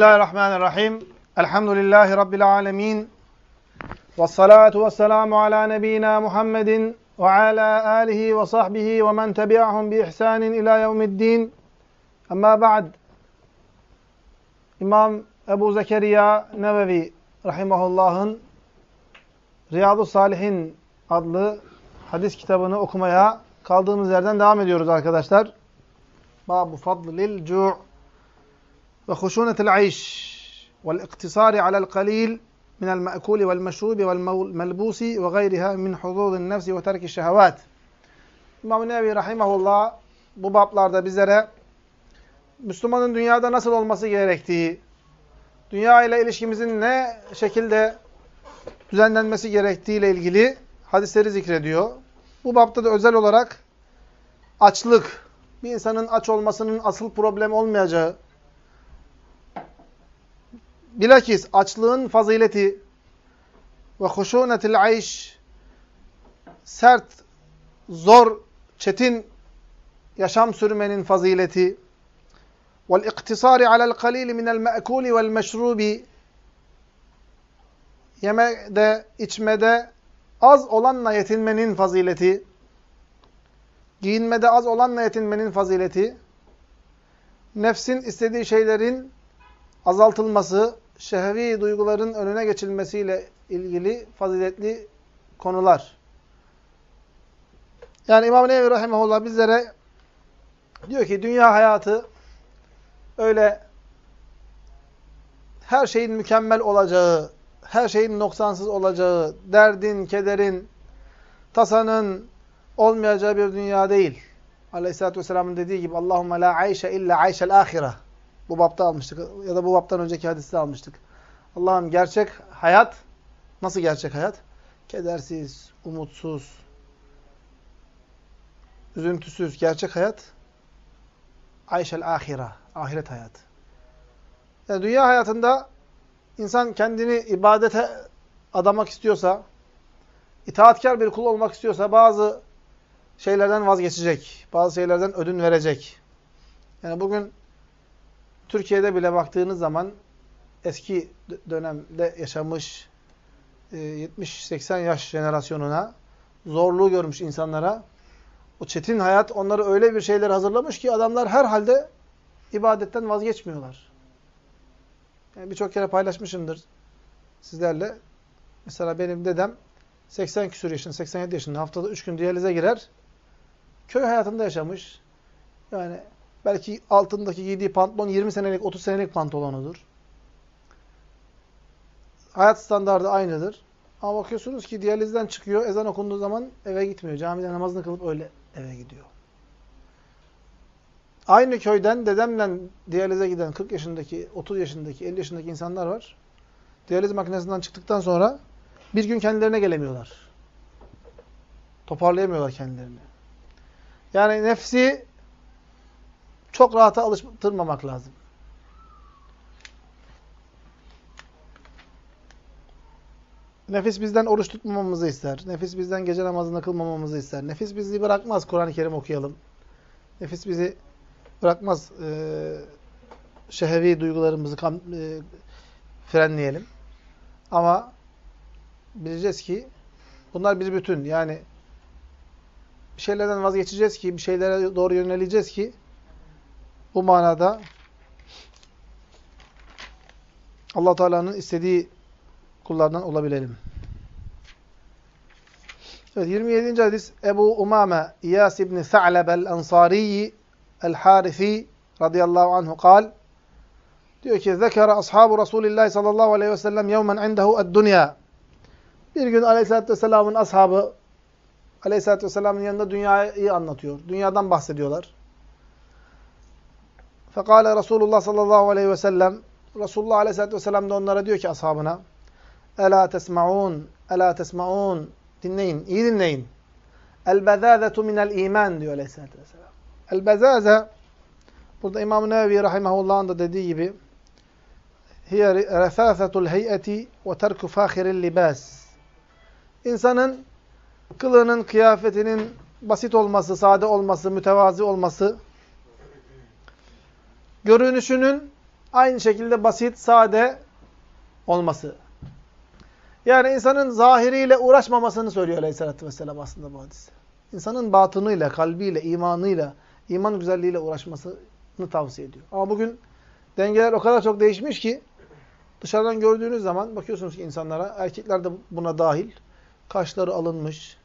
Bismillahirrahmanirrahim. Elhamdülillahi Rabbil alemin. Ve salatu ve selamu ala nebiyyina Muhammedin ve ala alihi ve sahbihi ve men tebi'ahum bi ihsanin ila yevmiddin. Amma ba'd. İmam Ebu Zekeriya Nevevi Rahimahullah'ın Riyadu Salihin adlı hadis kitabını okumaya kaldığımız yerden devam ediyoruz arkadaşlar. Babu fadlil cu' ve huşunetil ayş vel iktisari alel qalil minel me'kuli vel meşrubi vel melbusi ve gayriha min huzudun nefsi ve terki şehevat. İmam-ı Nevi Rahimahullah bu bablarda bizlere Müslümanın dünyada nasıl olması gerektiği, dünya ile ilişkimizin ne şekilde düzenlenmesi gerektiği ile ilgili hadisleri zikrediyor. Bu bapta da özel olarak açlık, bir insanın aç olmasının asıl problem olmayacağı, bilakis açlığın fazileti ve huşunetil ayş, sert, zor, çetin yaşam sürmenin fazileti, vel iktisari alel kalili minel me'kuli vel meşrubi, yemede, içmede az olanla yetinmenin fazileti, giyinmede az olanla yetinmenin fazileti, nefsin istediği şeylerin azaltılması, şehvi duyguların önüne geçilmesiyle ilgili faziletli konular. Yani İmam Nevi Rahimahullah bizlere diyor ki dünya hayatı öyle her şeyin mükemmel olacağı, her şeyin noksansız olacağı, derdin, kederin, tasanın olmayacağı bir dünya değil. Aleyhisselatü Vesselam'ın dediği gibi Allahümme la ayşe illa ayşel ahire. Bu bapta almıştık ya da bu baptan önceki hadiste almıştık. Allah'ım gerçek hayat, nasıl gerçek hayat? Kedersiz, umutsuz, üzüntüsüz gerçek hayat ayşel ahire, ahiret hayatı. Yani dünya hayatında insan kendini ibadete adamak istiyorsa, itaatkar bir kul olmak istiyorsa bazı şeylerden vazgeçecek. Bazı şeylerden ödün verecek. Yani bugün Türkiye'de bile baktığınız zaman eski dönemde yaşamış 70-80 yaş jenerasyonuna zorluğu görmüş insanlara o çetin hayat onları öyle bir şeyler hazırlamış ki adamlar her halde ibadetten vazgeçmiyorlar. Yani birçok kere paylaşmışımdır sizlerle. Mesela benim dedem 80 küsur yaşında, 87 yaşında haftada 3 gün diyalize girer. Köy hayatında yaşamış. Yani belki altındaki giydiği pantolon 20 senelik, 30 senelik pantolonudur. Hayat standardı aynıdır. Ama bakıyorsunuz ki diyalizden çıkıyor, ezan okunduğu zaman eve gitmiyor. Camide namazını kılıp öyle eve gidiyor. Aynı köyden dedemle diyalize giden 40 yaşındaki, 30 yaşındaki, 50 yaşındaki insanlar var. Diyaliz makinesinden çıktıktan sonra bir gün kendilerine gelemiyorlar. Toparlayamıyorlar kendilerini. Yani nefsi çok rahata alıştırmamak lazım. Nefis bizden oruç tutmamamızı ister. Nefis bizden gece namazını kılmamamızı ister. Nefis bizi bırakmaz Kur'an-ı Kerim okuyalım. Nefis bizi bırakmaz e, şehevi duygularımızı kam, e, frenleyelim. Ama bileceğiz ki bunlar bir bütün. Yani bir şeylerden vazgeçeceğiz ki, bir şeylere doğru yöneleceğiz ki bu manada Allah Teala'nın istediği kullardan olabilelim. Evet 27. hadis Ebu Umame İyas ibn Sa'lab el-Ansari el-Harifi radıyallahu anhu kal diyor ki zekara ashabu Resulillah sallallahu aleyhi ve sellem yevmen indehu ed-dünya bir gün aleyhissalatü vesselamın ashabı aleyhissalatü vesselamın yanında dünyayı anlatıyor. Dünyadan bahsediyorlar. Fekale Resulullah sallallahu aleyhi ve sellem Resulullah aleyhissalatü vesselam da onlara diyor ki ashabına Ela tesma'un, ela tesma'un dinleyin, iyi dinleyin. El-bezâzetu minel iman diyor aleyhissalatü vesselam. El-bezâze burada İmam-ı Nevevi rahimahullah'ın da dediği gibi hiye refâfetul heyeti ve terku fâhiril libâs. İnsanın kılığının, kıyafetinin basit olması, sade olması, mütevazi olması görünüşünün Aynı şekilde basit, sade olması. Yani insanın zahiriyle uğraşmamasını söylüyor Aleyhisselatü Vesselam aslında bu hadis. İnsanın batınıyla, kalbiyle, imanıyla, iman güzelliğiyle uğraşmasını tavsiye ediyor. Ama bugün dengeler o kadar çok değişmiş ki dışarıdan gördüğünüz zaman bakıyorsunuz ki insanlara, erkekler de buna dahil, kaşları alınmış,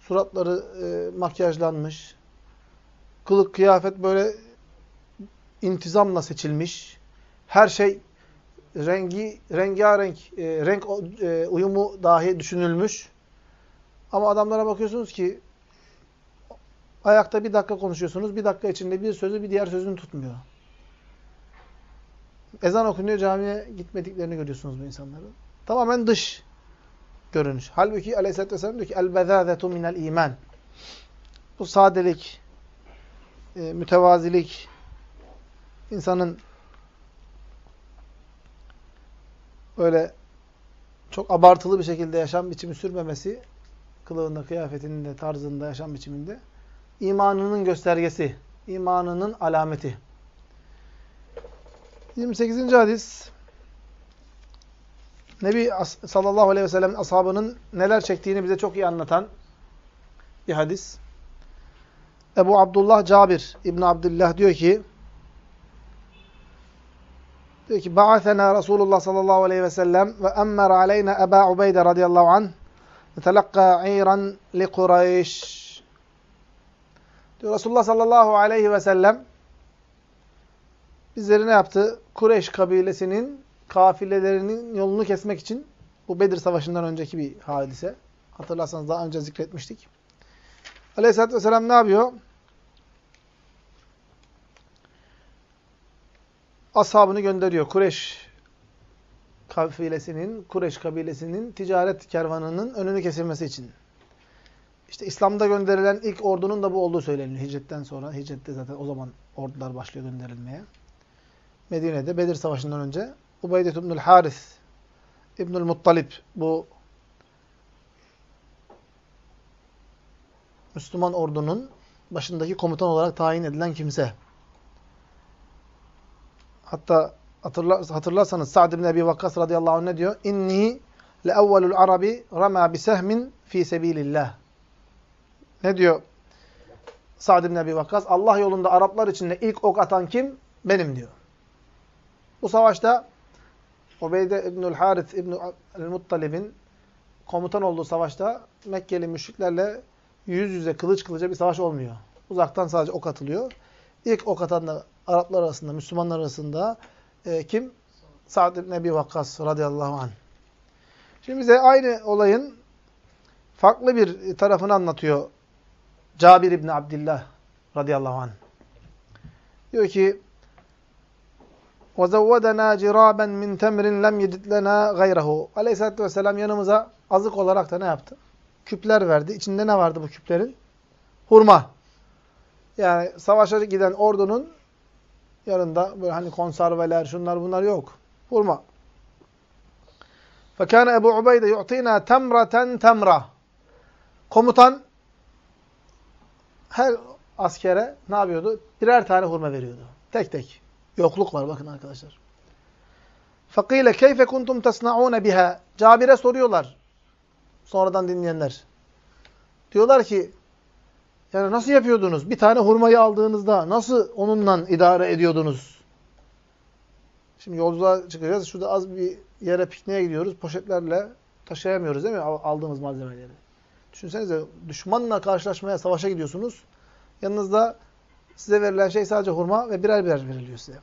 suratları e, makyajlanmış, kılık kıyafet böyle intizamla seçilmiş, her şey rengi rengarenk, e, renk e, uyumu dahi düşünülmüş. Ama adamlara bakıyorsunuz ki ayakta bir dakika konuşuyorsunuz, bir dakika içinde bir sözü bir diğer sözünü tutmuyor. Ezan okunuyor, camiye gitmediklerini görüyorsunuz bu insanların. Tamamen dış görünüş. Halbuki Aleyhisselatü Vesselam diyor ki el-bezâzetu minel iman. Bu sadelik, e, mütevazilik, insanın böyle çok abartılı bir şekilde yaşam biçimi sürmemesi, kılığında, kıyafetinde, tarzında, yaşam biçiminde imanının göstergesi, imanının alameti. 28. hadis Nebi sallallahu aleyhi ve sellem ashabının neler çektiğini bize çok iyi anlatan bir hadis. Ebu Abdullah Cabir İbn Abdullah diyor ki diyor ki Ba'athena Resulullah sallallahu aleyhi ve sellem ve emmer aleyna Eba Ubeyde radıyallahu anh netelakka iran li Kureyş diyor Resulullah sallallahu aleyhi ve sellem bizleri ne yaptı? Kureyş kabilesinin kafilelerinin yolunu kesmek için bu Bedir Savaşı'ndan önceki bir hadise. Hatırlarsanız daha önce zikretmiştik. Aleyhisselatü Vesselam ne yapıyor? Ashabını gönderiyor. Kureyş kafilesinin, Kureyş kabilesinin ticaret kervanının önünü kesilmesi için. İşte İslam'da gönderilen ilk ordunun da bu olduğu söyleniyor. Hicretten sonra. Hicrette zaten o zaman ordular başlıyor gönderilmeye. Medine'de Bedir Savaşı'ndan önce Ubeydet İbnül Haris İbnül Muttalip bu Müslüman ordunun başındaki komutan olarak tayin edilen kimse. Hatta hatırla, hatırlarsanız Sa'd ibn Ebi Vakkas radıyallahu anh ne diyor? İnni leevvelul arabi rama bisehmin fi sebilillah. Ne diyor Sa'd ibn Ebi Vakkas? Allah yolunda Araplar içinde ilk ok atan kim? Benim diyor. Bu savaşta Ubeyde İbnül Harith İbnül Muttalib'in komutan olduğu savaşta Mekkeli müşriklerle yüz yüze kılıç kılıca bir savaş olmuyor. Uzaktan sadece ok atılıyor. İlk ok atan da Araplar arasında, Müslümanlar arasında e, kim? Sa'd ibn Ebi Vakkas radıyallahu anh. Şimdi bize aynı olayın farklı bir tarafını anlatıyor Cabir İbni Abdillah radıyallahu anh. Diyor ki وَزَوَّدَنَا جِرَابًا مِنْ تَمْرٍ لَمْ يَدِدْ لَنَا غَيْرَهُ Aleyhisselatü Vesselam yanımıza azık olarak da ne yaptı? Küpler verdi. İçinde ne vardı bu küplerin? Hurma. Yani savaşa giden ordunun Yanında böyle hani konserveler, şunlar bunlar yok. Hurma. Fekâne Ebu Ubeyde yu'tina temraten temra. Komutan her askere ne yapıyordu? Birer tane hurma veriyordu. Tek tek. Yokluk var bakın arkadaşlar. Fakile keyfe kuntum tasnaun biha. Cabir'e soruyorlar. Sonradan dinleyenler. Diyorlar ki yani nasıl yapıyordunuz? Bir tane hurmayı aldığınızda nasıl onunla idare ediyordunuz? Şimdi yolculuğa çıkacağız. Şurada az bir yere pikniğe gidiyoruz. Poşetlerle taşıyamıyoruz değil mi? Aldığımız malzemeleri. Düşünsenize düşmanla karşılaşmaya, savaşa gidiyorsunuz. Yanınızda size verilen şey sadece hurma ve birer birer veriliyor size.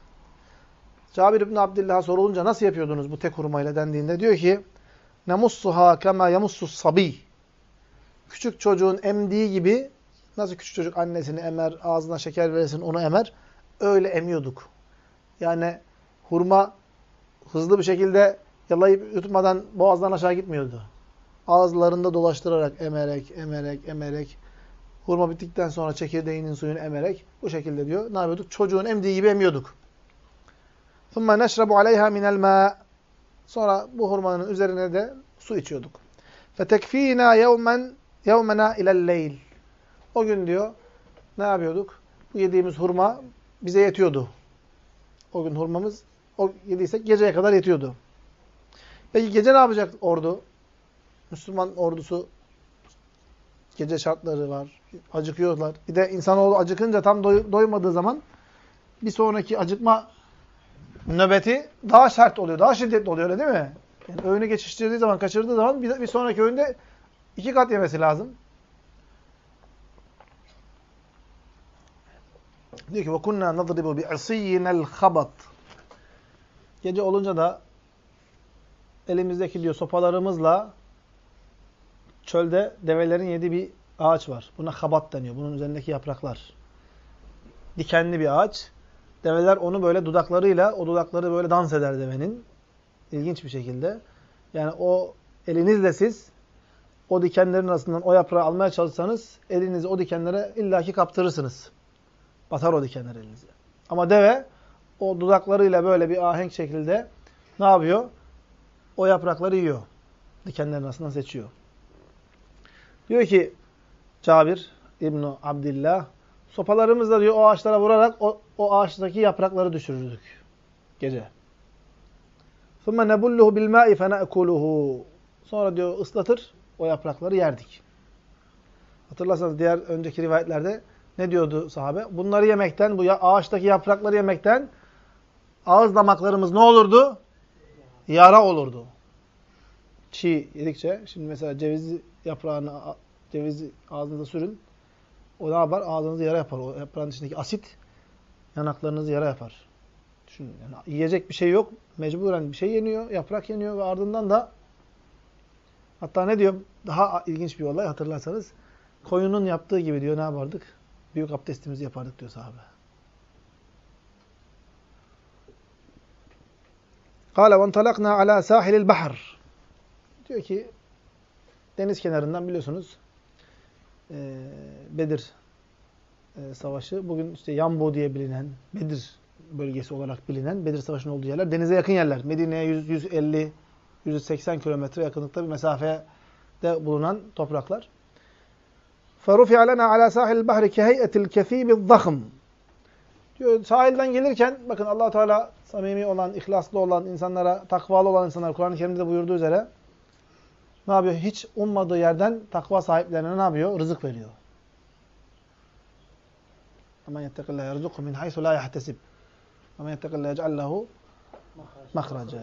Cabir İbni Abdillah'a sorulunca nasıl yapıyordunuz bu tek hurmayla dendiğinde diyor ki nemussuha kema yamussus sabi küçük çocuğun emdiği gibi nasıl küçük çocuk annesini emer, ağzına şeker verirsin onu emer öyle emiyorduk. Yani hurma hızlı bir şekilde yalayıp yutmadan boğazdan aşağı gitmiyordu. Ağızlarında dolaştırarak, emerek, emerek, emerek Hurma bittikten sonra çekirdeğinin suyunu emerek bu şekilde diyor. Ne yapıyorduk? Çocuğun emdiği gibi emiyorduk. ثُمَّ نَشْرَبُ عَلَيْهَا مِنَ الْمَاءِ Sonra bu hurmanın üzerine de su içiyorduk. فَتَكْف۪ينَا يَوْمًا يَوْمَنَا اِلَى اللَّيْلِ o gün diyor, ne yapıyorduk? Bu yediğimiz hurma bize yetiyordu. O gün hurmamız, o yediysek geceye kadar yetiyordu. Peki gece ne yapacak ordu? Müslüman ordusu gece şartları var. Acıkıyorlar. Bir de insanoğlu acıkınca tam doy doymadığı zaman bir sonraki acıkma nöbeti daha sert oluyor. Daha şiddetli oluyor öyle değil mi? Yani öğünü geçiştirdiği zaman, kaçırdığı zaman bir, bir sonraki öğünde iki kat yemesi lazım. Diyor ki وَكُنَّا نَضْرِبُ بِعِصِيِّنَا الْخَبَطِ Gece olunca da elimizdeki diyor sopalarımızla çölde develerin yediği bir ağaç var. Buna habat deniyor. Bunun üzerindeki yapraklar. Dikenli bir ağaç. Develer onu böyle dudaklarıyla, o dudakları böyle dans eder devenin. İlginç bir şekilde. Yani o elinizle siz o dikenlerin arasından o yaprağı almaya çalışsanız elinizi o dikenlere illaki kaptırırsınız. Batar o dikenler elinize. Ama deve o dudaklarıyla böyle bir ahenk şekilde ne yapıyor? O yaprakları yiyor. Dikenlerin arasından seçiyor. Diyor ki Cabir İbnu Abdillah sopalarımızla diyor o ağaçlara vurarak o, o ağaçtaki yaprakları düşürürdük gece. ثُمَّ نَبُلُّهُ بِالْمَاءِ فَنَأْكُلُهُ Sonra diyor ıslatır, o yaprakları yerdik. Hatırlarsanız diğer önceki rivayetlerde ne diyordu sahabe? Bunları yemekten, bu ağaçtaki yaprakları yemekten ağız damaklarımız ne olurdu? Yara olurdu. Çiğ yedikçe, şimdi mesela ceviz yaprağını, cevizi ağzınıza sürün. O ne yapar? Ağzınızı yara yapar. O yaprağın içindeki asit yanaklarınızı yara yapar. Düşünün. Yani yiyecek bir şey yok. Mecburen bir şey yeniyor. Yaprak yeniyor ve ardından da hatta ne diyor? Daha ilginç bir olay hatırlarsanız. Koyunun yaptığı gibi diyor ne yapardık? büyük abdestimizi yapardık diyor sahabe. Kale ve entalakna ala sahilil. Diyor ki deniz kenarından biliyorsunuz e, Bedir e, Savaşı bugün işte Yambo diye bilinen Bedir bölgesi olarak bilinen Bedir Savaşı'nın olduğu yerler denize yakın yerler. Medine'ye 150 180 kilometre yakınlıkta bir mesafede bulunan topraklar. فَرُفِعَ لَنَا عَلَى سَاحِلِ الْبَحْرِ كَهَيْئَةِ الْكَثِيبِ الضَّخْمِ Diyor sahilden gelirken bakın allah Teala samimi olan, ihlaslı olan insanlara, takvalı olan insanlar Kur'an-ı Kerim'de buyurduğu üzere ne yapıyor? Hiç ummadığı yerden takva sahiplerine ne yapıyor? Rızık veriyor. Ama yettekillâhe yerzukhu min haysu la yahtesib. Ama yettekillâhe yec'al lehu mahraca.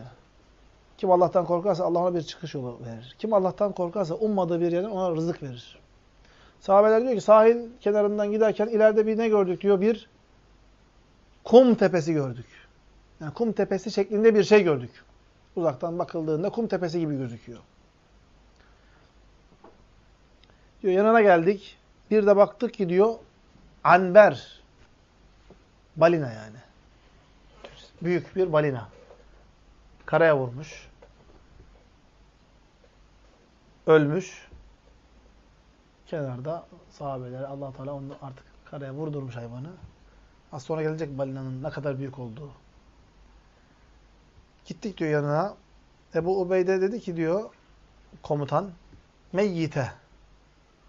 Kim Allah'tan korkarsa Allah ona bir çıkış yolu verir. Kim Allah'tan korkarsa ummadığı bir yerden ona rızık verir. Sahabeler diyor ki sahil kenarından giderken ileride bir ne gördük diyor bir kum tepesi gördük. Yani kum tepesi şeklinde bir şey gördük. Uzaktan bakıldığında kum tepesi gibi gözüküyor. Diyor yanına geldik. Bir de baktık ki diyor anber. Balina yani. Büyük bir balina. Karaya vurmuş. Ölmüş. Kenarda sahabeler allah Teala onu artık karaya vurdurmuş hayvanı. Az sonra gelecek balinanın ne kadar büyük olduğu. Gittik diyor yanına. Ebu Ubeyde dedi ki diyor komutan meyyite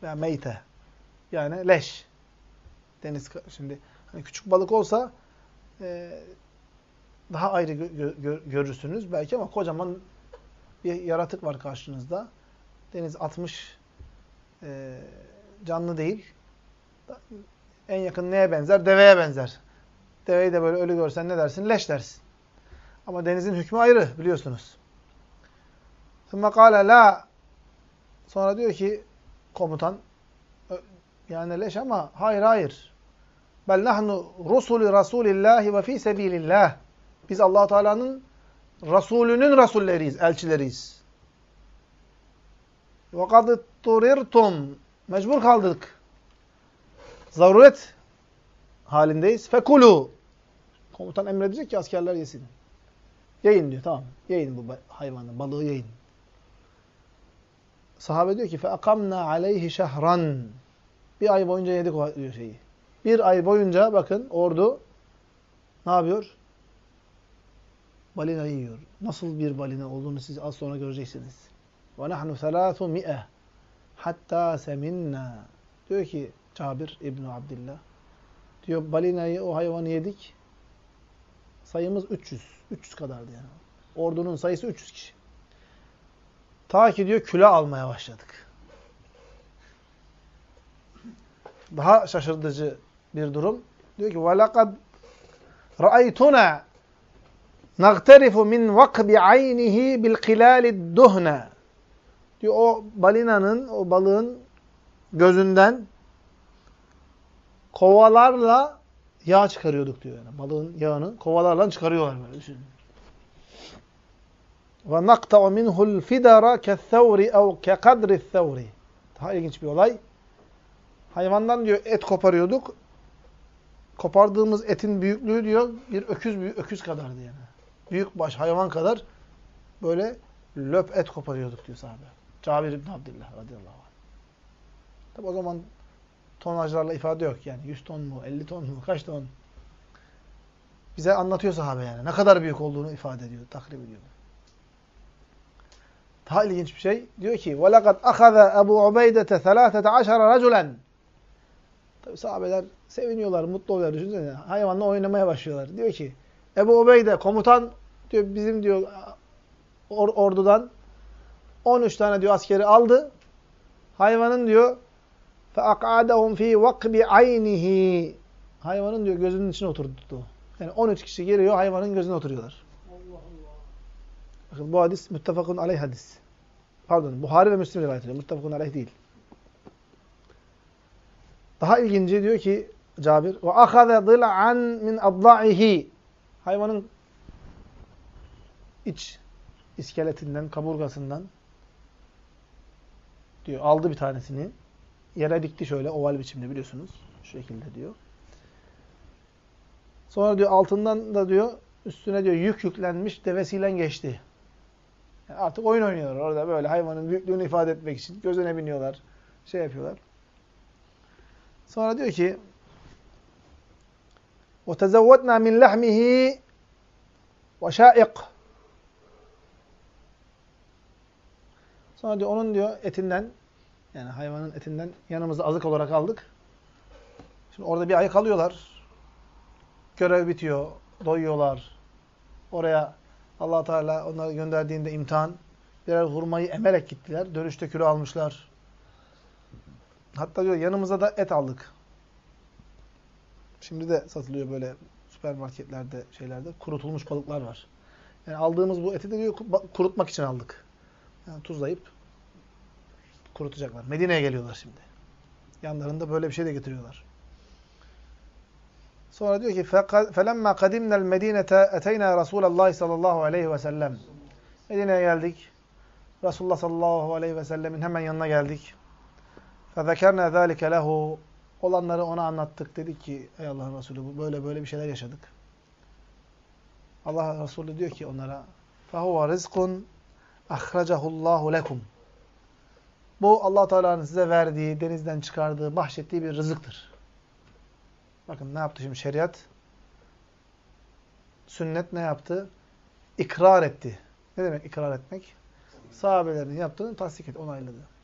veya meyte yani leş. Deniz şimdi hani küçük balık olsa e, daha ayrı gö gö görürsünüz belki ama kocaman bir yaratık var karşınızda. Deniz atmış e, canlı değil. En yakın neye benzer? Deveye benzer. Deveyi de böyle ölü görsen ne dersin? Leş dersin. Ama denizin hükmü ayrı biliyorsunuz. Sümme kâle la Sonra diyor ki komutan yani leş ama hayır hayır. Bel nahnu rusulü rasulillahi ve fi sebilillah. Biz Allahu Teala'nın Resulünün rasulleriyiz, elçileriyiz. Ve kad turirtum. Mecbur kaldık. Zaruret halindeyiz. Fekulu. Komutan emredecek ki askerler yesin. Yiyin diyor. Tamam. Yiyin bu hayvanı, balığı yiyin. Sahabe diyor ki فَاَقَمْنَا عَلَيْهِ شَهْرًا Bir ay boyunca yedik o diyor şeyi. Bir ay boyunca bakın ordu ne yapıyor? Balina yiyor. Nasıl bir balina olduğunu siz az sonra göreceksiniz. وَنَحْنُ ثَلَاثُ مِئَةً hatta seminna. Diyor ki Cabir İbn Abdullah. Diyor balinayı o hayvanı yedik. Sayımız 300. 300 kadardı yani. Ordunun sayısı 300 kişi. Ta ki diyor küle almaya başladık. Daha şaşırtıcı bir durum. Diyor ki وَلَقَدْ رَأَيْتُنَا نَغْتَرِفُ مِنْ وَقْبِ عَيْنِهِ بِالْقِلَالِ الدُّهْنَ Diyor o balinanın, o balığın gözünden kovalarla yağ çıkarıyorduk diyor. Yani balığın yağını kovalarla çıkarıyorlar böyle düşünün. Ve naqta'u minhu'l fidara ke'th-thawri ev ke'kadri'th-thawri. Daha ilginç bir olay. Hayvandan diyor et koparıyorduk. Kopardığımız etin büyüklüğü diyor bir öküz büyük öküz kadardı yani. Büyük baş hayvan kadar böyle löp et koparıyorduk diyor sahabe. Cabir İbn Abdullah radıyallahu anh. Tabi o zaman tonajlarla ifade yok yani 100 ton mu, 50 ton mu, kaç ton? Bize anlatıyor sahabe yani. Ne kadar büyük olduğunu ifade ediyor, takrib ediyor. Daha ilginç bir şey. Diyor ki وَلَقَدْ أَخَذَ أَبُو عُبَيْدَةَ ثَلَاثَةَ عَشَرَ رَجُلًا Tabi sahabeler seviniyorlar, mutlu oluyorlar. Düşünsene hayvanla oynamaya başlıyorlar. Diyor ki Ebu Ubeyde komutan diyor bizim diyor or ordudan 13 tane diyor askeri aldı. Hayvanın diyor فَاَقْعَدَهُمْ ف۪ي وَقْبِ عَيْنِهِ Hayvanın diyor gözünün içine oturdu. Yani 13 kişi geliyor hayvanın gözüne oturuyorlar. Allah Allah. Bakın bu hadis müttefakun aleyh hadis. Pardon Buhari ve Müslim rivayet ediyor. Müttefakun aleyh değil. Daha ilginci diyor ki Cabir ve ahaze dil'an min adla'ihi hayvanın iç iskeletinden, kaburgasından diyor aldı bir tanesini yere dikti şöyle oval biçimde biliyorsunuz. Şu şekilde diyor. Sonra diyor altından da diyor üstüne diyor yük yüklenmiş devesiyle geçti. Yani artık oyun oynuyorlar orada böyle hayvanın büyüklüğünü ifade etmek için. Gözüne biniyorlar. Şey yapıyorlar. Sonra diyor ki وَتَزَوَّدْنَا مِنْ لَحْمِهِ وَشَائِقْ Sonra diyor onun diyor etinden yani hayvanın etinden yanımıza azık olarak aldık. Şimdi orada bir ay kalıyorlar. Görev bitiyor. Doyuyorlar. Oraya allah Teala onları gönderdiğinde imtihan birer hurmayı emerek gittiler. Dönüşte kilo almışlar. Hatta diyor yanımıza da et aldık. Şimdi de satılıyor böyle süpermarketlerde, şeylerde kurutulmuş balıklar var. Yani aldığımız bu eti de diyor kurutmak için aldık. Yani tuzlayıp kurutacaklar. Medine'ye geliyorlar şimdi. Yanlarında böyle bir şey de getiriyorlar. Sonra diyor ki فَلَمَّا قَدِمْنَا الْمَد۪ينَةَ اَتَيْنَا رَسُولَ اللّٰهِ sallallahu aleyhi ve sellem. Medine'ye geldik. Resulullah sallallahu aleyhi ve sellemin hemen yanına geldik. فَذَكَرْنَا ذَٰلِكَ لَهُ Olanları ona anlattık. Dedik ki ey Allah'ın Resulü bu böyle böyle bir şeyler yaşadık. Allah Resulü diyor ki onlara فَهُوَ رِزْقٌ اَخْرَجَهُ اللّٰهُ لَكُمْ Bu allah Teala'nın size verdiği, denizden çıkardığı, bahşettiği bir rızıktır. Bakın ne yaptı şimdi şeriat? Sünnet ne yaptı? İkrar etti. Ne demek ikrar etmek? Sahabelerin yaptığını tasdik etti, onayladı.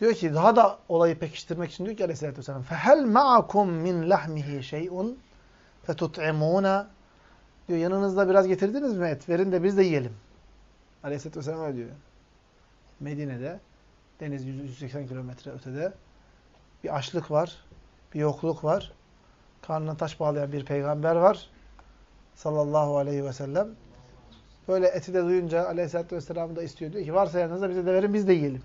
Diyor ki daha da olayı pekiştirmek için diyor ki aleyhissalatü vesselam فَهَلْ مَعَكُمْ مِنْ لَحْمِهِ شَيْءٌ فَتُطْعِمُونَ Diyor yanınızda biraz getirdiniz mi et? Verin de biz de yiyelim. Aleyhisselatü Vesselam öyle diyor. Medine'de deniz 180 kilometre ötede bir açlık var, bir yokluk var. Karnına taş bağlayan bir peygamber var. Sallallahu aleyhi ve sellem. Böyle eti de duyunca Aleyhisselatü Vesselam da istiyor. Diyor ki varsa yanınızda bize de verin biz de yiyelim.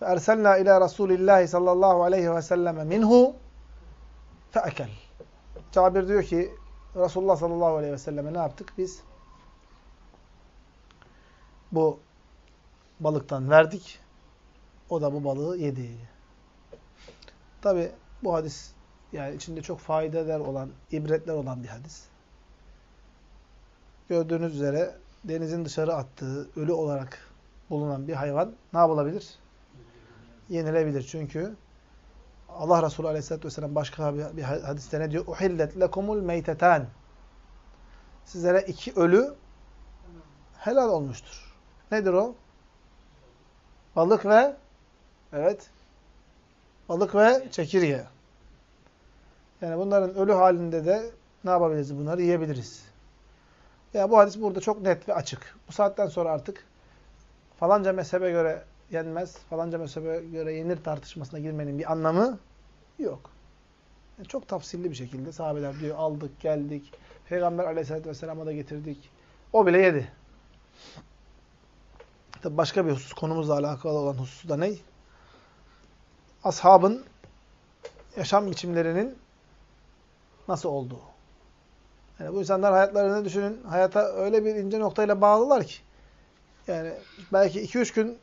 فَاَرْسَلْنَا اِلَى رَسُولِ اللّٰهِ sallallahu aleyhi ve selleme minhu فَاَكَلْ Cabir diyor ki Resulullah sallallahu aleyhi ve selleme ne yaptık? Biz bu balıktan verdik. O da bu balığı yedi. Tabi bu hadis yani içinde çok faydeler olan, ibretler olan bir hadis. Gördüğünüz üzere denizin dışarı attığı ölü olarak bulunan bir hayvan ne yapılabilir? Yenilebilir. Çünkü Allah Resulü Aleyhisselatü Vesselam başka bir hadiste ne diyor? Uhillet lekumul meyteten. Sizlere iki ölü helal olmuştur. Nedir o? Balık ve evet balık ve çekirge. Yani bunların ölü halinde de ne yapabiliriz? Bunları yiyebiliriz. Ya bu hadis burada çok net ve açık. Bu saatten sonra artık falanca mezhebe göre yenmez, falanca mezhebe göre yenir tartışmasına girmenin bir anlamı yok. Yani çok tafsilli bir şekilde sahabeler diyor aldık, geldik. Peygamber aleyhissalatü vesselam'a da getirdik. O bile yedi. Tabi başka bir husus, konumuzla alakalı olan husus da ne? Ashabın yaşam biçimlerinin nasıl olduğu. Yani bu insanlar hayatlarını düşünün, hayata öyle bir ince noktayla bağlılar ki. Yani belki 2-3 gün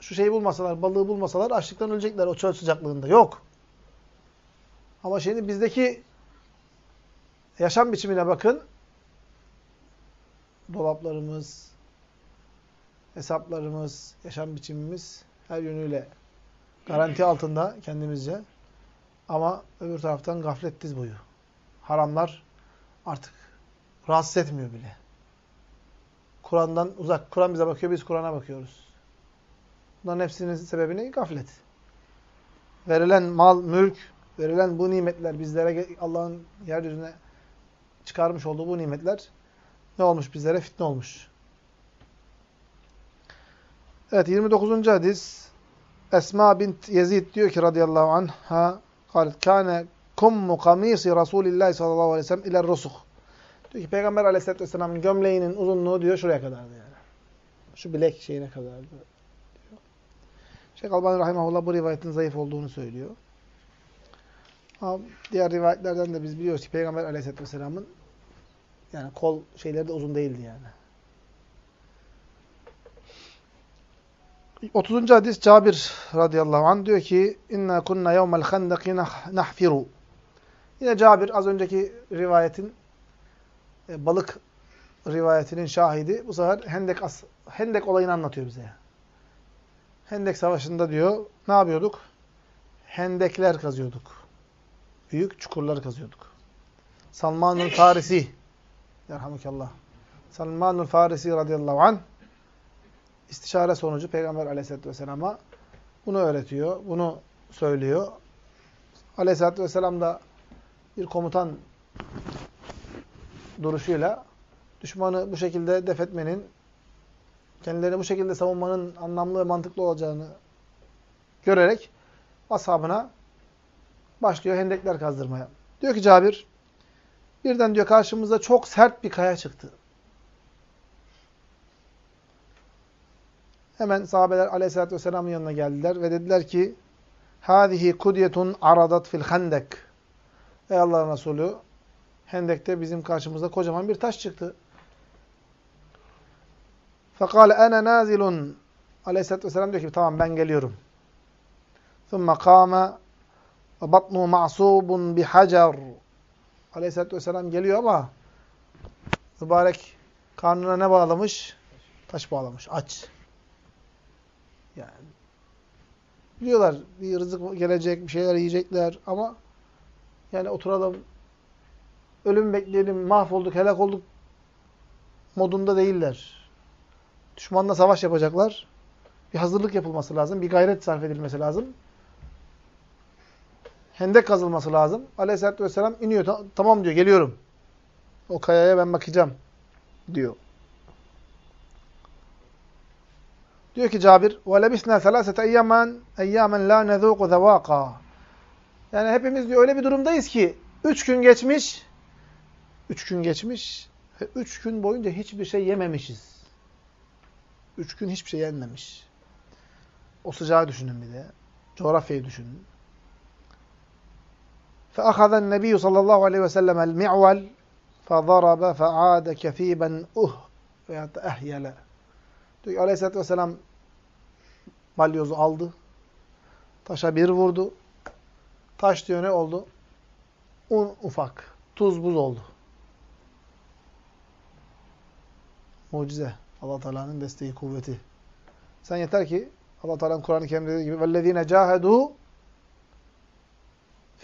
şu şeyi bulmasalar, balığı bulmasalar açlıktan ölecekler o çöl sıcaklığında. Yok. Ama şimdi bizdeki yaşam biçimine bakın. Dolaplarımız, hesaplarımız, yaşam biçimimiz her yönüyle garanti altında kendimizce. Ama öbür taraftan gaflet diz boyu. Haramlar artık rahatsız etmiyor bile. Kur'an'dan uzak. Kur'an bize bakıyor, biz Kur'an'a bakıyoruz. Bunların hepsinin sebebi ne? Gaflet. Verilen mal, mülk, verilen bu nimetler, bizlere Allah'ın yeryüzüne çıkarmış olduğu bu nimetler ne olmuş bizlere? Fitne olmuş. Evet 29. hadis Esma bint Yezid diyor ki radıyallahu anha قالت كان kummu kamisi Resulillah sallallahu aleyhi ve sellem iler rusuk. Diyor ki Peygamber aleyhisselatü vesselamın gömleğinin uzunluğu diyor şuraya kadardı yani. Şu bilek şeyine kadardı. Diyor. Şeyh Albani Rahimahullah bu rivayetin zayıf olduğunu söylüyor. Ama diğer rivayetlerden de biz biliyoruz ki Peygamber aleyhisselatü vesselamın yani kol şeyleri de uzun değildi yani. 30. hadis Cabir radıyallahu anh diyor ki inna kunna yevmel handaki nahfiru. Yine Cabir az önceki rivayetin e, balık rivayetinin şahidi. Bu sefer Hendek as Hendek olayını anlatıyor bize. Hendek savaşında diyor ne yapıyorduk? Hendekler kazıyorduk. Büyük çukurlar kazıyorduk. Salmanul Farisi Yerhamukallah. Salmanul Farisi radıyallahu anh istişare sonucu Peygamber aleyhissalatü vesselama bunu öğretiyor, bunu söylüyor. Aleyhissalatü vesselam da bir komutan duruşuyla düşmanı bu şekilde defetmenin, kendilerini bu şekilde savunmanın anlamlı ve mantıklı olacağını görerek ashabına başlıyor hendekler kazdırmaya. Diyor ki Cabir, birden diyor karşımıza çok sert bir kaya çıktı. Hemen sahabeler aleyhissalatü vesselamın yanına geldiler ve dediler ki Hâzihi kudyetun aradat fil hendek. Ey Allah'ın Resulü Hendek'te bizim karşımızda kocaman bir taş çıktı. Fekale ene nazilun. Aleyhisselatü Vesselam diyor ki tamam ben geliyorum. Thumma kâme ve batnu ma'subun bihacer. Aleyhisselatü Vesselam geliyor ama mübarek karnına ne bağlamış? Taş bağlamış. Aç. Yani biliyorlar bir rızık gelecek, bir şeyler yiyecekler ama yani oturalım, ölüm bekleyelim, mahvolduk, helak olduk modunda değiller. Düşmanla savaş yapacaklar. Bir hazırlık yapılması lazım, bir gayret sarf edilmesi lazım. Hendek kazılması lazım. Aleyhisselatü Vesselam iniyor. Tamam diyor, geliyorum. O kayaya ben bakacağım diyor. Diyor ki Cabir, وَلَبِسْنَا ثَلَاسَةَ اَيَّمًا اَيَّامًا لَا نَذُوقُ ذَوَاقًا Yani hepimiz diyor öyle bir durumdayız ki, üç gün geçmiş, üç gün geçmiş ve üç gün boyunca hiçbir şey yememişiz. Üç gün hiçbir şey yenmemiş. O sıcağı düşünün bir de. Coğrafyayı düşünün. فَأَخَذَ النَّبِيُّ sallallahu aleyhi ve sellem el-mi'val فَضَرَبَ فَعَادَ كَثِيبًا اُهْ veya ehyele Diyor ki aleyhissalatü vesselam balyozu aldı. Taşa bir vurdu. Taş diyor ne oldu? Un ufak. Tuz buz oldu. Mucize. allah Teala'nın desteği, kuvveti. Sen yeter ki allah Teala'nın Kur'an-ı Kerim dediği gibi وَالَّذ۪ينَ جَاهَدُوا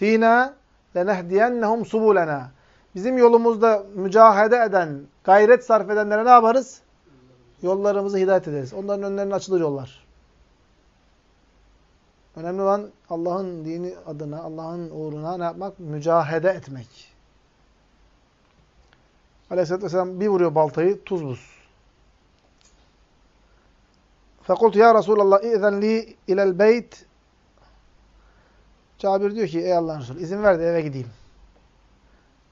ف۪ينَا لَنَهْدِيَنَّهُمْ سُبُولَنَا Bizim yolumuzda mücahede eden, gayret sarf edenlere ne yaparız? Yollarımızı hidayet ederiz. Onların önlerine açılır yollar. Önemli olan Allah'ın dini adına, Allah'ın uğruna ne yapmak? Mücahede etmek. Aleyhisselatü Vesselam bir vuruyor baltayı, tuz buz. Fekultu ya Resulallah izen li ilel beyt. Cabir diyor ki ey Allah'ın Resulü izin ver de eve gideyim.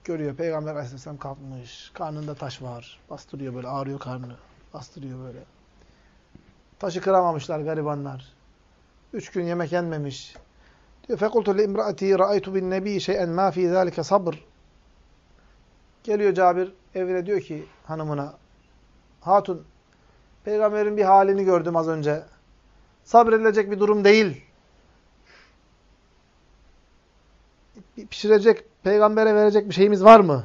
Görüyor Peygamber Aleyhisselam kalkmış. Karnında taş var. Bastırıyor böyle ağrıyor karnı. Bastırıyor böyle. Taşı kıramamışlar garibanlar. Üç gün yemek yenmemiş. Diyor fekultu li imraati ra'aytu bin nebi şey'en ma fi zalike sabr. Geliyor Cabir evine diyor ki hanımına Hatun peygamberin bir halini gördüm az önce. Sabredilecek bir durum değil. Pişirecek, peygambere verecek bir şeyimiz var mı?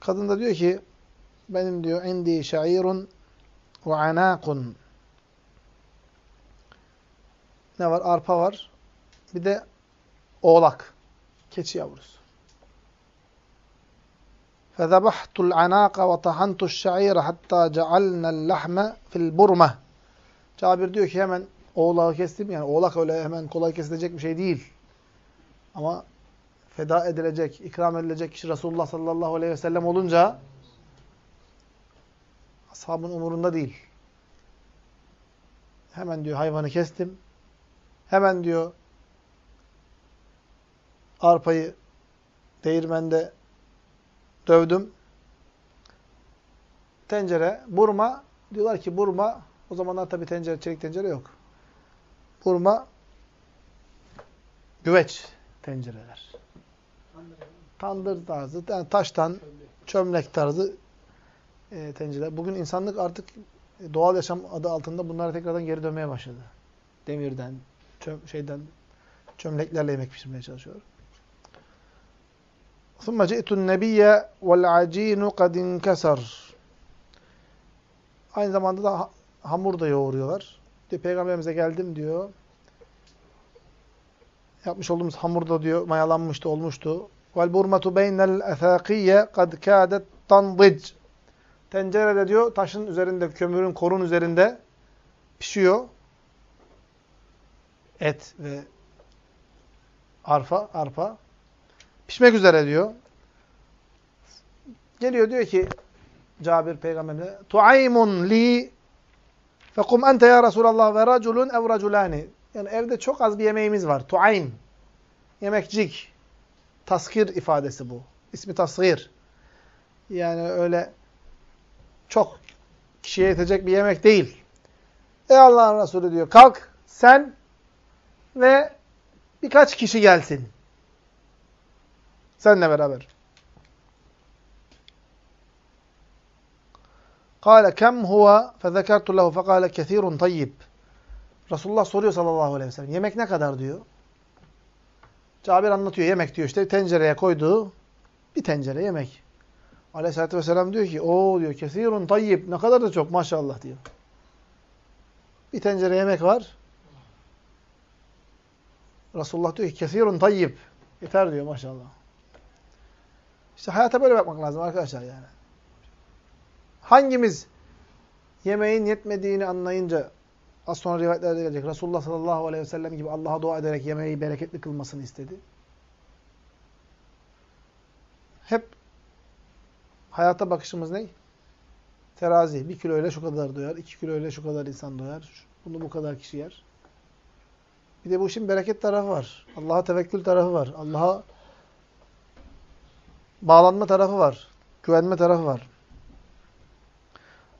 Kadın da diyor ki benim diyor indi şairun ve anakun. Ne var? Arpa var. Bir de oğlak. Keçi yavrusu. فَذَبَحْتُ الْعَنَاقَ وَطَحَنْتُ الشَّعِيرَ حَتَّى جَعَلْنَا اللَّحْمَ فِي الْبُرْمَةِ Cabir diyor ki hemen oğlağı kestim. Yani oğlak öyle hemen kolay kesilecek bir şey değil. Ama feda edilecek, ikram edilecek kişi Resulullah sallallahu aleyhi ve sellem olunca ashabın umurunda değil. Hemen diyor hayvanı kestim. Hemen diyor arpayı değirmende dövdüm. Tencere, burma. Diyorlar ki burma, o zamanlar tabii tencere, çelik tencere yok. Burma, güveç tencereler. Tandır tarzı, yani taştan, çömlek tarzı e, tencereler. Bugün insanlık artık doğal yaşam adı altında bunlara tekrardan geri dönmeye başladı. Demirden, çöm, şeyden, çömleklerle yemek pişirmeye çalışıyor. ثُمَّ جِئْتُ النَّبِيَّ وَالْعَج۪ينُ قَدْ اِنْكَسَرْ Aynı zamanda da hamur da yoğuruyorlar. Diyor, Peygamberimize geldim diyor. Yapmış olduğumuz hamur da diyor mayalanmıştı, olmuştu. وَالْبُرْمَةُ بَيْنَ الْاَثَاقِيَّ قَدْ كَادَتْ تَنْضِجْ Tencerede diyor taşın üzerinde, kömürün korun üzerinde pişiyor. Et ve arpa, arpa. Pişmek üzere diyor. Geliyor diyor ki Cabir peygamberine Tuaymun li fekum ente ya Resulallah ve raculun ev raculani. Yani evde çok az bir yemeğimiz var. Tuaym. Yemekcik. Taskir ifadesi bu. İsmi tasgir. Yani öyle çok kişiye yetecek bir yemek değil. Ey Allah'ın Resulü diyor. Kalk sen ve birkaç kişi gelsin. Seninle beraber. Kale kem huve fezekertu lehu fekale kethirun tayyib. Resulullah soruyor sallallahu aleyhi ve sellem. Yemek ne kadar diyor. Cabir anlatıyor. Yemek diyor işte tencereye koyduğu bir tencere yemek. Aleyhisselatü vesselam diyor ki o diyor kesirun tayyib. Ne kadar da çok maşallah diyor. Bir tencere yemek var. Resulullah diyor ki kesirun tayyib. Yeter diyor maşallah. İşte hayata böyle bakmak lazım arkadaşlar yani. Hangimiz yemeğin yetmediğini anlayınca az sonra rivayetlerde gelecek. Resulullah sallallahu aleyhi ve sellem gibi Allah'a dua ederek yemeği bereketli kılmasını istedi. Hep hayata bakışımız ne? Terazi. Bir kilo ile şu kadar doyar. iki kilo ile şu kadar insan doyar. Bunu bu kadar kişi yer. Bir de bu işin bereket tarafı var. Allah'a tevekkül tarafı var. Allah'a bağlanma tarafı var. Güvenme tarafı var.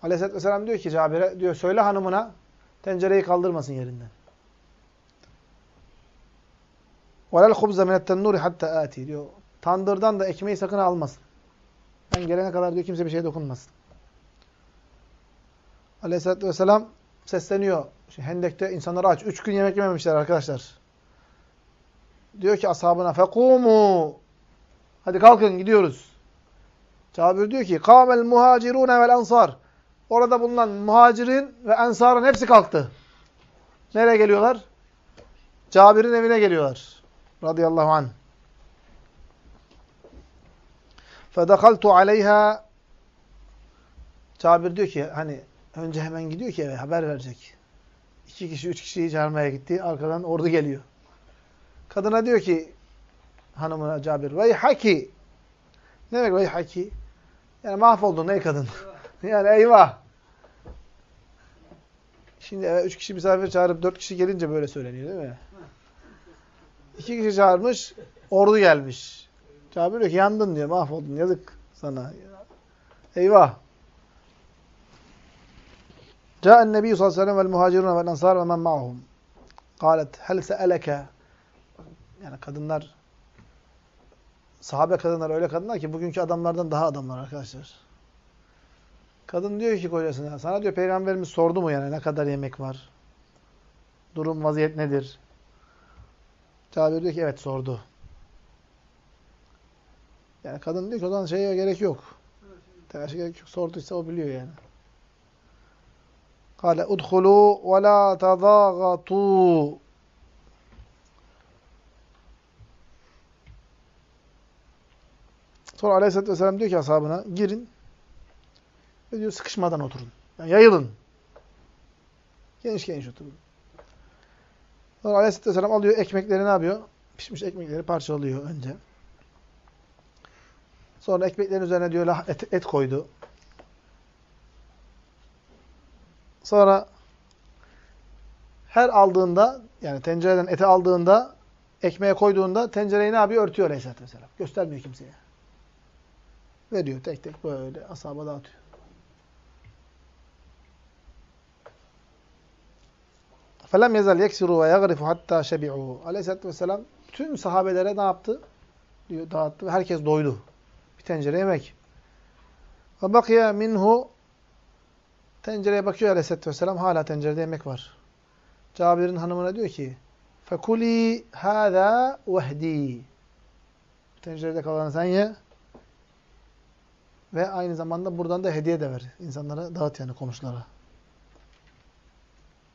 Aleyhisselatü Vesselam diyor ki Cabir'e, diyor söyle hanımına tencereyi kaldırmasın yerinden. وَلَا الْخُبْزَ مِنَ التَّنُّورِ hatta ati diyor. Tandırdan da ekmeği sakın almasın. Sen gelene kadar diyor kimse bir şeye dokunmasın. Aleyhisselatü vesselam sesleniyor. İşte Hendek'te insanları aç. Üç gün yemek yememişler arkadaşlar. Diyor ki ashabına fekumu. Hadi kalkın gidiyoruz. Cabir diyor ki kâmel muhacirûne vel ansar. Orada bulunan muhacirin ve ensarın hepsi kalktı. Nereye geliyorlar? Cabir'in evine geliyorlar. Radıyallahu anh. Fedekaltu aleyha Cabir diyor ki hani önce hemen gidiyor ki eve haber verecek. İki kişi, üç kişiyi çağırmaya gitti. Arkadan ordu geliyor. Kadına diyor ki hanımına Cabir veyhaki ne demek veyhaki? Yani mahvoldun ey kadın. yani eyvah. Şimdi eve üç kişi misafir çağırıp dört kişi gelince böyle söyleniyor değil mi? İki kişi çağırmış, ordu gelmiş. Cabir diyor ki yandın diyor mahvoldun yazık sana. Eyvah. Ca'en nebi sallallahu aleyhi ve sellem vel muhacirun vel ansar ve men ma'hum. Kalet hel se'eleke yani kadınlar sahabe kadınlar öyle kadınlar ki bugünkü adamlardan daha adamlar arkadaşlar. Kadın diyor ki kocasına sana diyor peygamberimiz sordu mu yani ne kadar yemek var? Durum vaziyet nedir? Cabir diyor ki evet sordu. Yani kadın diyor ki o zaman şeye gerek yok. Telaşa gerek yok. Sorduysa o biliyor yani. Kale udhulu ve la tadagatu. Sonra Aleyhisselatü Vesselam diyor ki ashabına girin ve diyor sıkışmadan oturun. Yani yayılın. Geniş geniş oturun. Sonra Aleyhisselatü Vesselam alıyor ekmekleri ne yapıyor? Pişmiş ekmekleri parçalıyor önce. Sonra ekmeklerin üzerine diyor et, et koydu. Sonra her aldığında yani tencereden eti aldığında ekmeğe koyduğunda tencereyi ne yapıyor? Örtüyor Aleyhisselatü Vesselam. Göstermiyor kimseye. Veriyor tek tek böyle asaba dağıtıyor. فَلَمْ يَزَلْ يَكْسِرُوا وَيَغْرِفُ hatta شَبِعُوا Aleyhisselatü Vesselam tüm sahabelere ne yaptı? Diyor, dağıttı. Herkes doydu. tencere yemek. Ve bakya minhu tencereye bakıyor aleyhissalatü vesselam hala tencerede yemek var. Cabir'in hanımına diyor ki Fekuli hâzâ vehdi. Tencerede kalanı sen ye. Ve aynı zamanda buradan da hediye de ver. İnsanlara dağıt yani komşulara.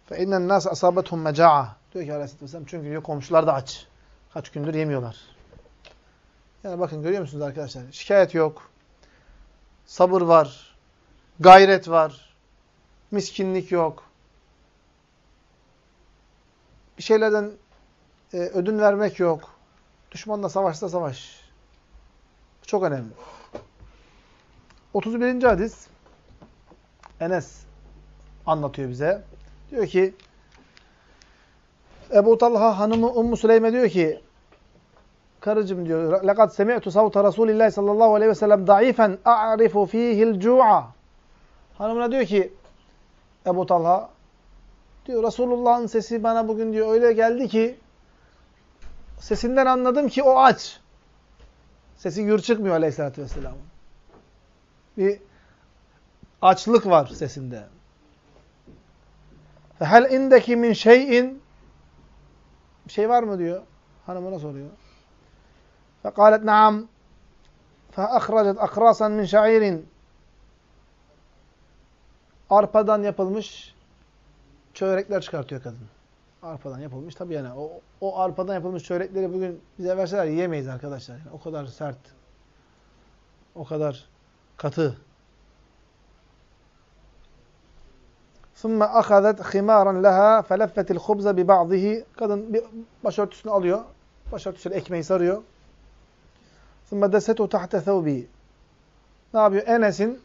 Fe innen nâs asâbethum mecaa. Diyor ki aleyhissalatü vesselam çünkü diyor komşular da aç. Kaç gündür yemiyorlar. Yani bakın görüyor musunuz arkadaşlar? Şikayet yok. Sabır var. Gayret var. Miskinlik yok. Bir şeylerden e, ödün vermek yok. Düşmanla savaşta savaş. Çok önemli. 31. hadis Enes anlatıyor bize. Diyor ki Ebu Talha hanımı Ummu Süleyme diyor ki karıcığım diyor لَقَدْ سَمِعْتُ صَوْتَ رَسُولِ اللّٰهِ sallallahu aleyhi ve sellem ضَعِيفًا أَعْرِفُ ف۪يهِ الْجُوعَ Hanımına diyor ki Ebu Talha diyor Resulullah'ın sesi bana bugün diyor öyle geldi ki sesinden anladım ki o aç. Sesi gür çıkmıyor aleyhissalatü vesselam. Bir açlık var sesinde. Hel indeki min şeyin bir şey var mı diyor. Hanımına soruyor. Fekalet naam. Feahracet akrasan min şairin. Arpadan yapılmış çörekler çıkartıyor kadın. Arpadan yapılmış. Tabii yani o, o arpadan yapılmış çörekleri bugün bize verseler yiyemeyiz arkadaşlar. Yani o kadar sert. O kadar katı. ثُمَّ أَخَذَتْ خِمَارًا لَهَا فَلَفَّتِ الْخُبْزَ بِبَعْضِهِ Kadın bir başörtüsünü alıyor. Başörtüsüyle ekmeği sarıyor. ثُمَّ دَسَتُ تَحْتَ ثَوْبِهِ Ne yapıyor? Enes'in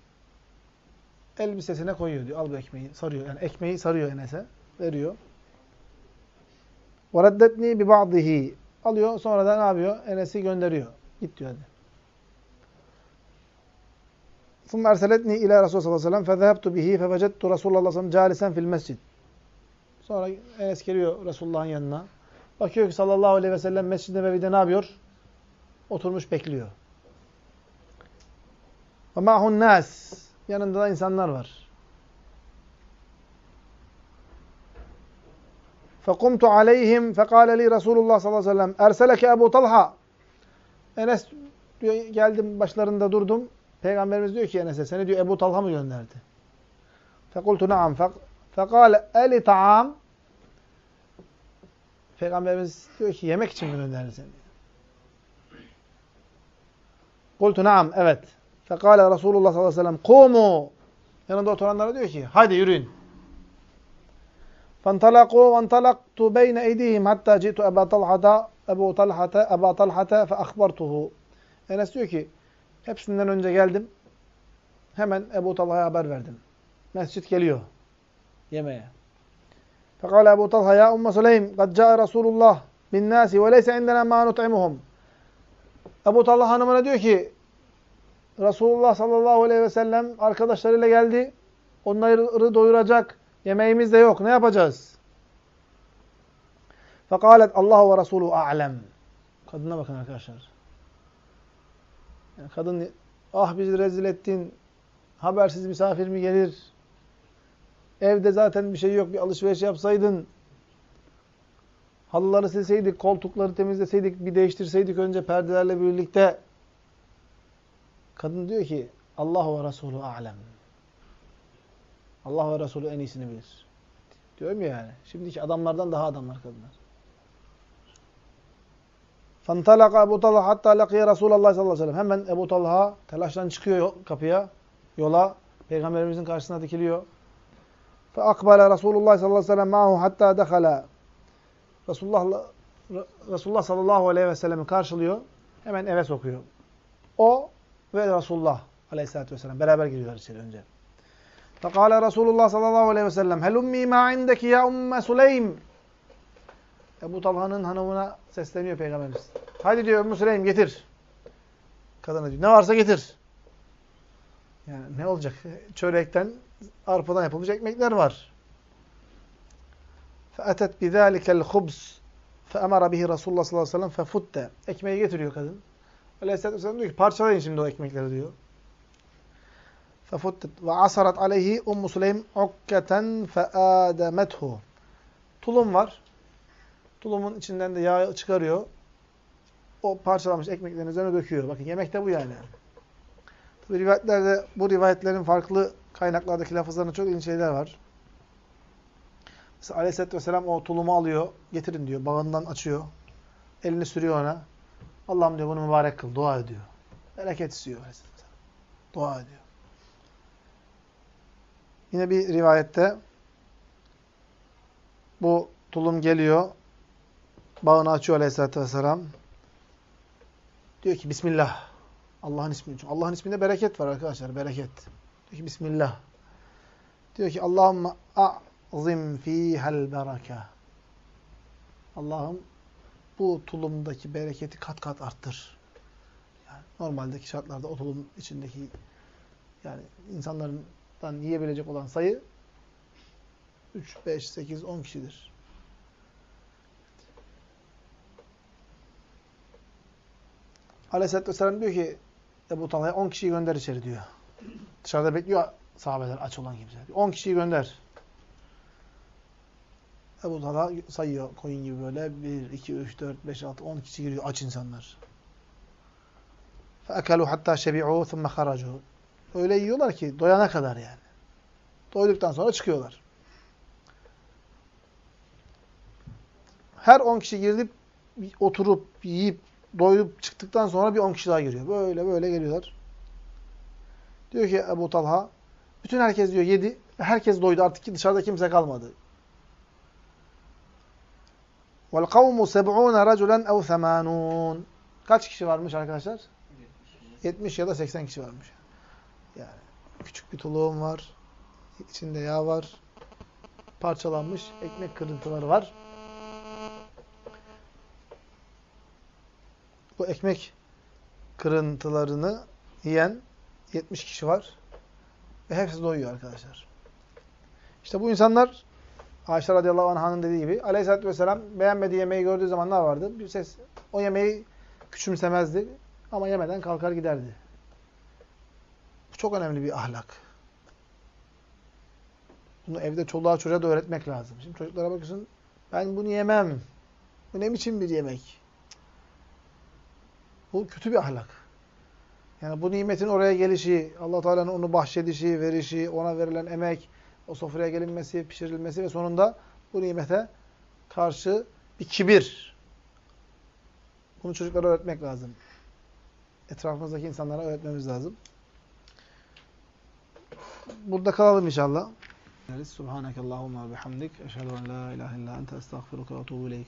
elbisesine koyuyor diyor. Al bu ekmeği. Sarıyor. Yani ekmeği sarıyor Enes'e. Veriyor. وَرَدَّتْنِي بِبَعْضِهِ Alıyor. Sonra da ne yapıyor? Enes'i gönderiyor. Git diyor hadi. ثم أرسلتني إلى رسول صلى الله عليه وسلم فذهبت به فوجدت رسول الله صلى الله عليه وسلم جالسا في المسجد. Sonra Enes geliyor Resulullah'ın yanına. Bakıyor ki sallallahu aleyhi ve sellem Mescid-i Nebevi'de ne yapıyor? oturmuş bekliyor. Ve mahun nas. Yanında da insanlar var. Fekumtu aleyhim fekale li Resulullah sallallahu aleyhi ve sellem erseleke Ebu Talha. Enes diyor, geldim başlarında durdum. Peygamberimiz diyor ki Enes'e seni diyor Ebu Talha mı gönderdi? Fekultu naam. Fekale eli taam. Peygamberimiz diyor ki yemek için mi gönderdi seni? Kultu naam. Evet. Fekale Resulullah sallallahu aleyhi ve sellem kumu. Yanında oturanlara diyor ki haydi yürüyün. فانطلقوا وانطلقت بين ايديهم حتى جئت ابا طلحه ابو طلحه ابا طلحه فاخبرته. Enes diyor ki Hepsinden önce geldim. Hemen Ebu Talha'ya haber verdim. Mescit geliyor. Yemeğe. Fekale Ebu Talha ya Umme Süleym kad ca'a Resulullah bin nasi ve leyse indena ma nut'imuhum. Ebu Talha hanımına diyor ki Resulullah sallallahu aleyhi ve sellem arkadaşlarıyla geldi. Onları doyuracak yemeğimiz de yok. Ne yapacağız? Fekalet Allah ve Resulü a'lem. Kadına bakın arkadaşlar. Yani kadın ah bizi rezil ettin. Habersiz misafir mi gelir? Evde zaten bir şey yok. Bir alışveriş yapsaydın. Halıları silseydik, koltukları temizleseydik, bir değiştirseydik önce perdelerle birlikte. Kadın diyor ki Allah ve Resulü alem. Allah ve Resulü en iyisini bilir. Diyorum ya yani. Şimdiki adamlardan daha adamlar kadınlar. Fantalaka Ebu Talha hatta lakiye Resulullah sallallahu aleyhi ve sellem. Hemen Ebu Talha telaştan çıkıyor kapıya, yola. Peygamberimizin karşısına dikiliyor. Fe akbale Resulullah sallallahu aleyhi ve sellem ma'hu hatta dekhala. Resulullah, Resulullah sallallahu aleyhi ve sellem'i karşılıyor. Hemen eve sokuyor. O ve Resulullah aleyhissalatü vesselam beraber giriyorlar içeri önce. Fekale Resulullah sallallahu aleyhi ve sellem Helummi ma indeki ya umme Süleym. Ebu Talha'nın hanımına sesleniyor Peygamberimiz. Hadi diyor Ümmü Süleym getir. Kadına diyor ne varsa getir. Yani ne olacak? Çörekten, arpadan yapılmış ekmekler var. فَأَتَتْ بِذَٰلِكَ الْخُبْزِ فَأَمَرَ بِهِ Resulullah sallallahu aleyhi ve sellem فَفُتَّ Ekmeği getiriyor kadın. Aleyhisselatü vesselam diyor ki parçalayın şimdi o ekmekleri diyor. فَفُتَّتْ وَعَصَرَتْ عَلَيْهِ اُمُّ سُلَيْمْ عُكَّةً فَآدَمَتْهُ Tulum var. Tulumun içinden de yağ çıkarıyor. O parçalanmış ekmeklerin üzerine döküyor. Bakın yemek de bu yani. Tabi rivayetlerde bu rivayetlerin farklı kaynaklardaki lafızlarında çok ilginç şeyler var. Aleyhisselatü Vesselam o tulumu alıyor, getirin diyor, bağından açıyor. Elini sürüyor ona. Allah'ım diyor bunu mübarek kıl, dua ediyor. Bereket istiyor Aleyhisselatü. Dua ediyor. Yine bir rivayette bu tulum geliyor, bağını açıyor Aleyhisselatü Vesselam. Diyor ki Bismillah. Allah'ın ismi. Allah'ın isminde bereket var arkadaşlar. Bereket. Diyor ki Bismillah. Diyor ki Allahümme a'zim fîhel bereke. Allah'ım bu tulumdaki bereketi kat kat arttır. Yani normaldeki şartlarda o tulum içindeki yani insanlardan yiyebilecek olan sayı 3, 5, 8, 10 kişidir. Aleyhisselatü Vesselam diyor ki Ebu Talha'ya 10 kişiyi gönder içeri diyor. Dışarıda bekliyor sahabeler aç olan kimse. 10 kişiyi gönder. Ebu Talha sayıyor koyun gibi böyle. 1, 2, 3, 4, 5, 6, 10 kişi giriyor aç insanlar. فَاَكَلُوا حَتَّى شَبِعُوا ثُمَّ خَرَجُوا Öyle yiyorlar ki doyana kadar yani. Doyduktan sonra çıkıyorlar. Her 10 kişi girip oturup yiyip doyup çıktıktan sonra bir 10 kişi daha giriyor. Böyle böyle geliyorlar. Diyor ki Ebu Talha, bütün herkes diyor yedi ve herkes doydu artık ki dışarıda kimse kalmadı. Vel kavmu seb'ûne raculen ev. Kaç kişi varmış arkadaşlar? 70 ya da 80 kişi varmış. Yani küçük bir tuluğum var. İçinde yağ var. Parçalanmış ekmek kırıntıları var. Bu ekmek kırıntılarını yiyen 70 kişi var. Ve hepsi doyuyor arkadaşlar. İşte bu insanlar Ayşe radıyallahu anh'ın dediği gibi aleyhissalatü vesselam beğenmediği yemeği gördüğü zaman ne vardı? Bir ses o yemeği küçümsemezdi ama yemeden kalkar giderdi. Bu çok önemli bir ahlak. Bunu evde çoluğa çocuğa da öğretmek lazım. Şimdi çocuklara bakıyorsun ben bunu yemem. Bu ne biçim bir yemek? Bu kötü bir ahlak. Yani bu nimetin oraya gelişi, allah Teala'nın onu bahşedişi, verişi, ona verilen emek, o sofraya gelinmesi, pişirilmesi ve sonunda bu nimete karşı bir kibir. Bunu çocuklara öğretmek lazım. Etrafımızdaki insanlara öğretmemiz lazım. Burada kalalım inşallah. Subhanakallahumma bihamdik. Eşhedü en la ilahe illa ente estağfiruke ve etûbü ileyk.